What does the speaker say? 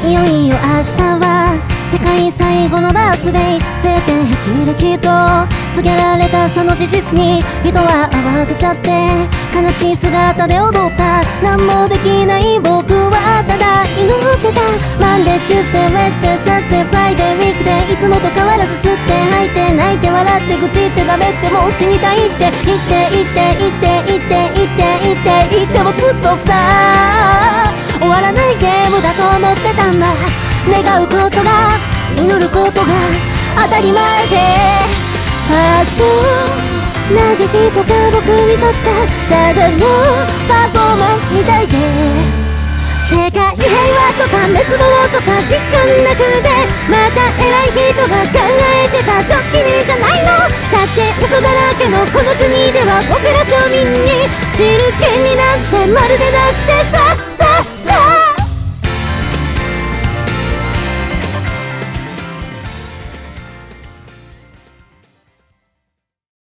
いよいよ明日は世界最後のバースデー晴天霹靂と告げられたその事実に人は慌てちゃって悲しい姿で踊った何もできない僕はただ祈ってた Monday Tuesday Wednesday Thursday Friday weekday いつもと変わらず吸って吐いて泣いて笑って愚痴って食べってもう死にたいって言って言って言って言って言って言って言ってもずっとさ願うことが祈ることが当たり前で。ファッション嘆きとか僕にとっちゃただのパフォーマンスみたいで。世界平和とか滅亡とか実感なくで。また偉い人が考えてたドッキリじゃないの。だって嘘だらけのこの国では僕ら庶民に知る権利なんてまるでなくてさ。